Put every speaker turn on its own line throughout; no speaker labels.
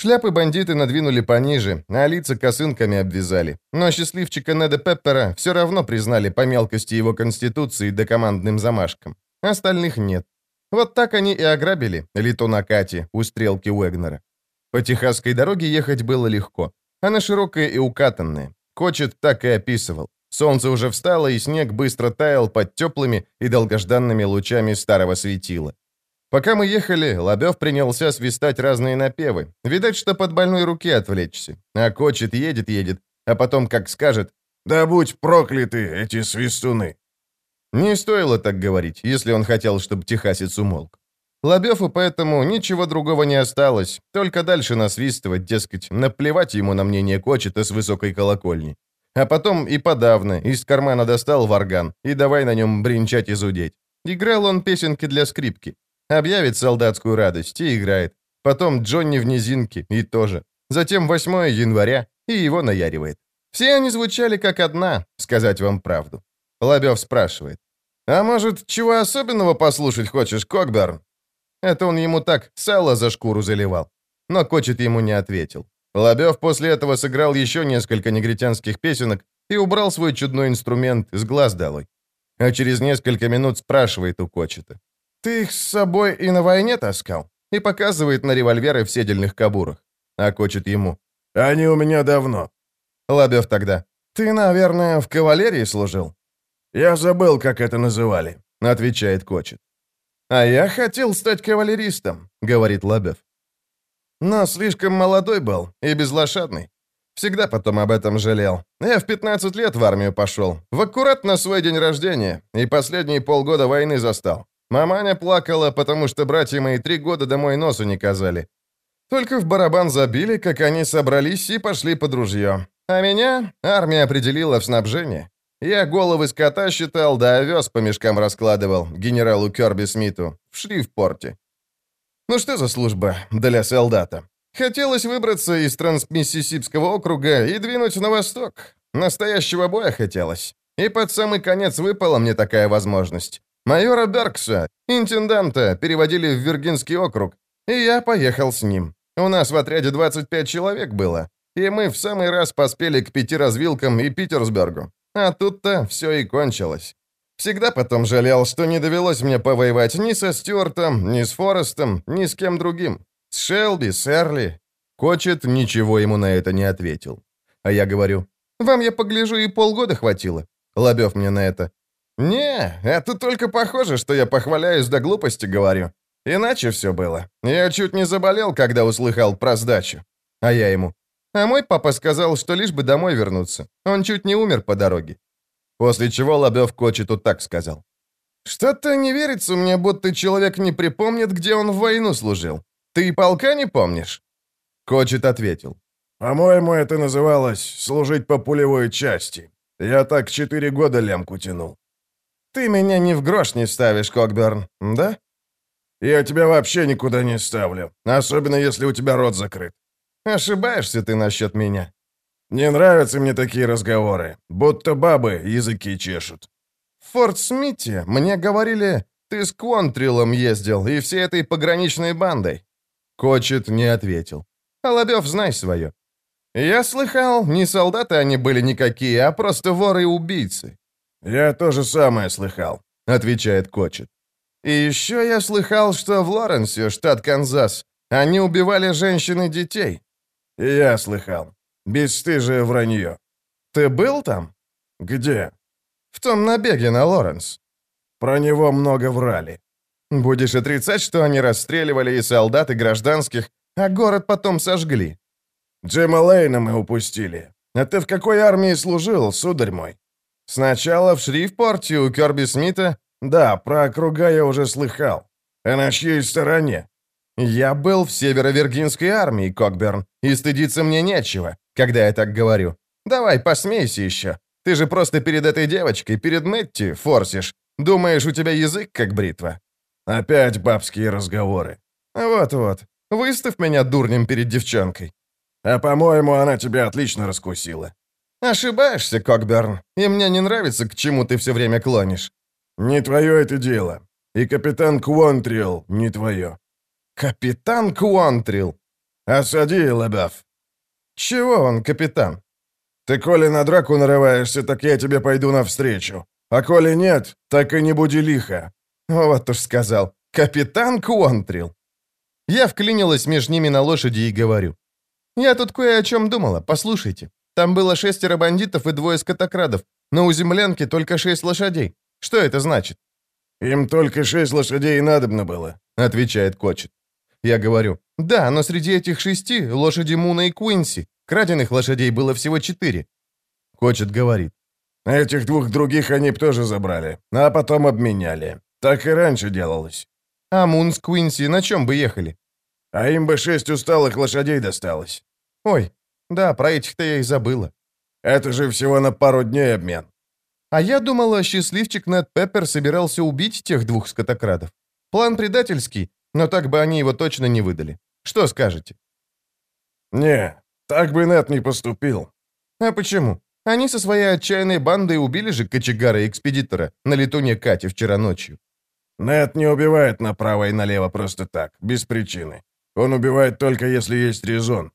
Шляпы бандиты надвинули пониже, а лица косынками обвязали. Но счастливчика Неда Пеппера все равно признали по мелкости его конституции да командным замашкам. Остальных нет. Вот так они и ограбили летуна Кати у стрелки Уэгнера. По техасской дороге ехать было легко. Она широкая и укатанная. Кочет так и описывал. Солнце уже встало, и снег быстро таял под теплыми и долгожданными лучами старого светила. Пока мы ехали, Лобев принялся свистать разные напевы. Видать, что под больной руки отвлечься. А кочет, едет-едет, а потом как скажет
«Да будь прокляты эти свистуны!»
Не стоило так говорить, если он хотел, чтобы техасец умолк. Лобеву поэтому ничего другого не осталось, только дальше насвистывать, дескать, наплевать ему на мнение Кочета с высокой колокольни. А потом и подавно из кармана достал варган и давай на нем бренчать и зудеть. Играл он песенки для скрипки. Объявит солдатскую радость и играет. Потом Джонни в низинке и тоже. Затем 8 января и его наяривает. Все они звучали как одна, сказать вам правду. Лобев спрашивает. «А может, чего особенного послушать хочешь, Кокберн?» Это он ему так сало за шкуру заливал. Но Кочет ему не ответил. Лобев после этого сыграл еще несколько негритянских песенок и убрал свой чудной инструмент с глаз долой. А через несколько минут спрашивает у Кочета. «Ты их с собой и на войне таскал?» И показывает на револьверы в седельных кобурах. А Кочет ему.
«Они у меня давно».
Лобев тогда. «Ты, наверное, в кавалерии служил?»
«Я забыл, как это называли», — отвечает Кочет.
«А я хотел стать кавалеристом», — говорит Лобев. «Но слишком молодой был и безлошадный. Всегда потом об этом жалел. Я в 15 лет в армию пошел, в аккурат на свой день рождения, и последние полгода войны застал. Маманя плакала, потому что братья мои три года домой носу не казали. Только в барабан забили, как они собрались и пошли под ружье. А меня армия определила в снабжение. Я головы скота считал, да овес по мешкам раскладывал генералу Керби Смиту в шрифпорте. Ну что за служба для солдата? Хотелось выбраться из Трансмиссисипского округа и двинуть на восток. Настоящего боя хотелось. И под самый конец выпала мне такая возможность. Майора Даркса, интенданта, переводили в Виргинский округ, и я поехал с ним. У нас в отряде 25 человек было, и мы в самый раз поспели к пяти развилкам и Питерсбергу. А тут-то все и кончилось. Всегда потом жалел, что не довелось мне повоевать ни со Стюартом, ни с Форестом, ни с кем другим. С Шелби, с Эрли. Кочет ничего ему на это не ответил. А я говорю, вам, я погляжу, и полгода хватило. Лобев мне на это. «Не, это только похоже, что я похваляюсь до глупости говорю. Иначе все было. Я чуть не заболел, когда услыхал про сдачу». А я ему. А мой папа сказал, что лишь бы домой вернуться. Он чуть не умер по дороге. После чего Лобёв Кочету так сказал. «Что-то не верится мне, будто человек не припомнит, где он в войну служил. Ты и полка не помнишь?» Кочет ответил.
«По-моему, это называлось «служить по пулевой части». Я так четыре года лямку тянул».
«Ты меня ни в грош не ставишь, Кокберн, да?»
«Я тебя вообще никуда не ставлю, особенно если у тебя рот закрыт.
Ошибаешься ты насчет меня.
Не нравятся мне такие разговоры, будто бабы языки чешут.
В Форт Смите мне говорили, ты с Квонтрилом ездил и всей этой пограничной бандой. Кочет не ответил. Алабев, знай свое. Я слыхал, не солдаты они были никакие, а просто воры и убийцы.
Я то же самое слыхал, отвечает Кочет.
И еще я слыхал, что в Лоренсе, штат Канзас, они убивали женщин и детей.
«Я слыхал. Бесстыжее вранье».
«Ты был там?»
«Где?»
«В том набеге на Лоренс».
«Про него много врали».
«Будешь отрицать, что они расстреливали и солдат, и гражданских, а город потом сожгли?»
«Джима Лейна мы упустили. А ты в какой армии служил, сударь мой?»
«Сначала в Шрифпорте у Керби Смита?»
«Да, про округа я уже слыхал. А на чьей стороне?»
«Я был в северо-виргинской армии, Кокберн, и стыдиться мне нечего, когда я так говорю. Давай, посмейся еще. Ты же просто перед этой девочкой, перед Мэтти, форсишь. Думаешь, у тебя язык как бритва?»
«Опять бабские разговоры».
«Вот-вот. Выставь меня дурнем перед девчонкой».
«А, по-моему, она тебя отлично раскусила».
«Ошибаешься, Кокберн, и мне не нравится, к чему ты все время клонишь».
«Не твое это дело. И капитан Квонтрил не твое.
«Капитан Куантрил!»
Осади, Лебяв».
«Чего он, капитан?»
«Ты, коли на драку нарываешься, так я тебе пойду навстречу. А коли нет, так и не буди лихо».
Вот уж сказал. «Капитан Куонтрил». Я вклинилась между ними на лошади и говорю. «Я тут кое о чем думала, послушайте. Там было шестеро бандитов и двое скотокрадов, но у землянки только шесть лошадей. Что это значит?»
«Им только шесть лошадей и надобно было», —
отвечает Кочет. Я говорю, «Да, но среди этих шести лошади Муна и Куинси. Краденных лошадей было всего четыре». Кочет говорит,
«Этих двух других они б тоже забрали, а потом обменяли. Так и раньше делалось».
«А Мун с Куинси на чем бы ехали?»
«А им бы шесть усталых лошадей досталось».
«Ой, да, про этих-то я и забыла».
«Это же всего на пару дней обмен».
А я думала, счастливчик Нед Пеппер собирался убить тех двух скотокрадов. План предательский, но так бы они его точно не выдали. Что скажете?»
«Не, так бы Нед не поступил».
«А почему? Они со своей отчаянной бандой убили же кочегара-экспедитора на летуне Кати вчера ночью».
«Нед не убивает направо и налево просто так, без причины. Он убивает только если есть резон».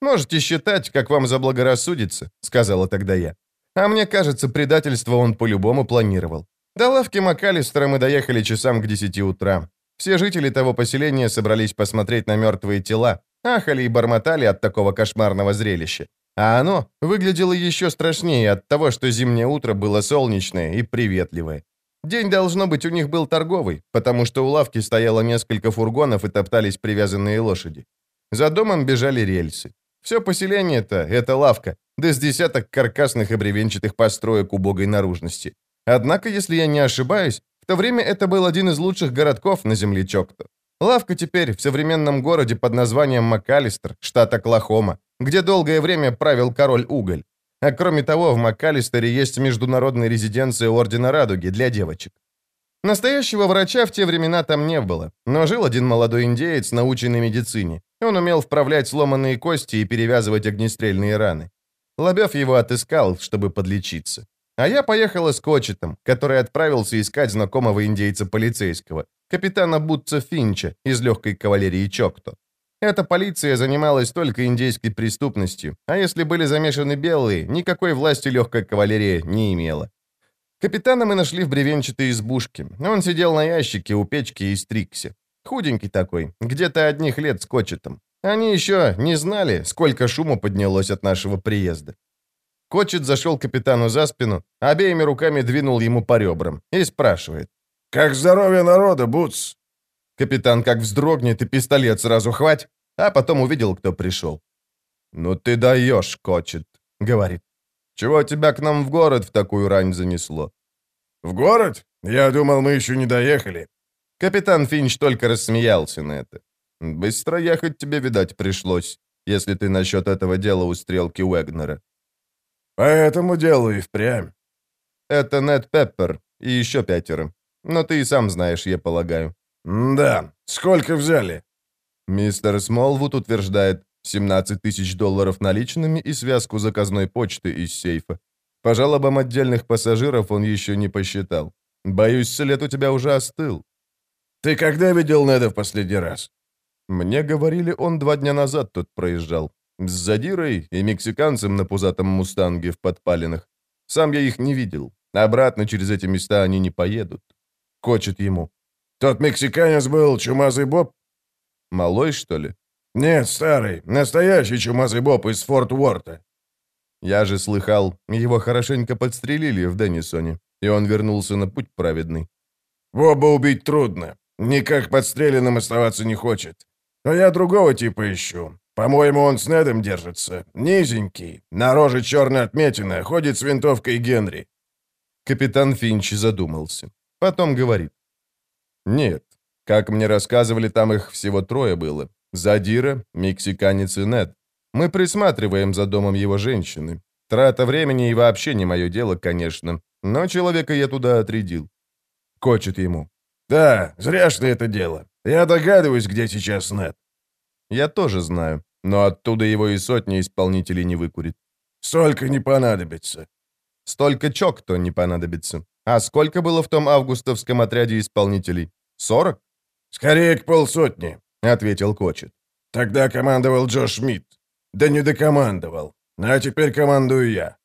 «Можете считать, как вам заблагорассудится», — сказала тогда я. «А мне кажется, предательство он по-любому планировал. До лавки МакАлистера мы доехали часам к 10 утра. Все жители того поселения собрались посмотреть на мертвые тела, ахали и бормотали от такого кошмарного зрелища. А оно выглядело еще страшнее от того, что зимнее утро было солнечное и приветливое. День, должно быть, у них был торговый, потому что у лавки стояло несколько фургонов и топтались привязанные лошади. За домом бежали рельсы. Все поселение-то — это лавка, да с десяток каркасных и бревенчатых построек убогой наружности. Однако, если я не ошибаюсь, в то время это был один из лучших городков на земле Чокто. Лавка теперь в современном городе под названием МакАлистер, штат Оклахома, где долгое время правил король Уголь. А кроме того, в МакАлистере есть международная резиденция Ордена Радуги для девочек. Настоящего врача в те времена там не было, но жил один молодой индеец, наученный медицине. Он умел вправлять сломанные кости и перевязывать огнестрельные раны. Лобев его отыскал, чтобы подлечиться. А я поехала с Кочетом, который отправился искать знакомого индейца-полицейского, капитана Бутца Финча из легкой кавалерии Чокто. Эта полиция занималась только индейской преступностью, а если были замешаны белые, никакой власти легкая кавалерия не имела. Капитана мы нашли в бревенчатой избушке. Он сидел на ящике у печки и стрикся. Худенький такой, где-то одних лет с Кочетом. Они еще не знали, сколько шума поднялось от нашего приезда. Кочет зашел капитану за спину, обеими руками двинул ему по ребрам и спрашивает.
«Как здоровье народа, Буц?»
Капитан как вздрогнет и пистолет сразу хвать, а потом увидел, кто пришел. «Ну ты даешь, Кочет», — говорит. «Чего тебя к нам в город в такую рань занесло?»
«В город? Я думал, мы еще не доехали».
Капитан Финч только рассмеялся на это. «Быстро ехать тебе, видать, пришлось, если ты насчет этого дела у стрелки Уэгнера».
«По этому делу и впрямь».
«Это Нед Пеппер и еще пятеро. Но ты и сам знаешь, я полагаю».
«Да. Сколько взяли?»
Мистер Смолвуд утверждает 17 тысяч долларов наличными и связку заказной почты из сейфа. По жалобам отдельных пассажиров он еще не посчитал. Боюсь, след у тебя уже остыл.
Ты когда видел Неда в последний раз?
Мне говорили, он два дня назад тут проезжал. С задирой и мексиканцем на пузатом мустанге в подпалинах. Сам я их не видел. Обратно через эти места они не поедут. Кочет ему.
Тот мексиканец был чумазый Боб?
Малой, что ли?
Нет, старый, настоящий чумазый Боб из Форт Уорта.
Я же слыхал, его хорошенько подстрелили в Деннисоне, и он вернулся на путь праведный.
Боба убить трудно. Никак подстреленным оставаться не хочет. Но я другого типа ищу. По-моему, он с Недом держится. Низенький, на роже черная отметина, ходит с винтовкой Генри.
Капитан Финч задумался. Потом говорит. Нет, как мне рассказывали, там их всего трое было. Задира, мексиканец и Нед. Мы присматриваем за домом его женщины. Трата времени и вообще не мое дело, конечно. Но человека я туда отрядил. Кочет ему.
«Да, зря что это дело. Я догадываюсь, где сейчас Нед».
«Я тоже знаю, но оттуда его и сотни исполнителей не выкурит».
«Столько не понадобится».
«Столько чок-то не понадобится. А сколько было в том августовском отряде исполнителей? Сорок?»
«Скорее к полсотни», —
ответил Кочет.
Тогда командовал Джо Шмидт. Да не докомандовал. А теперь командую я.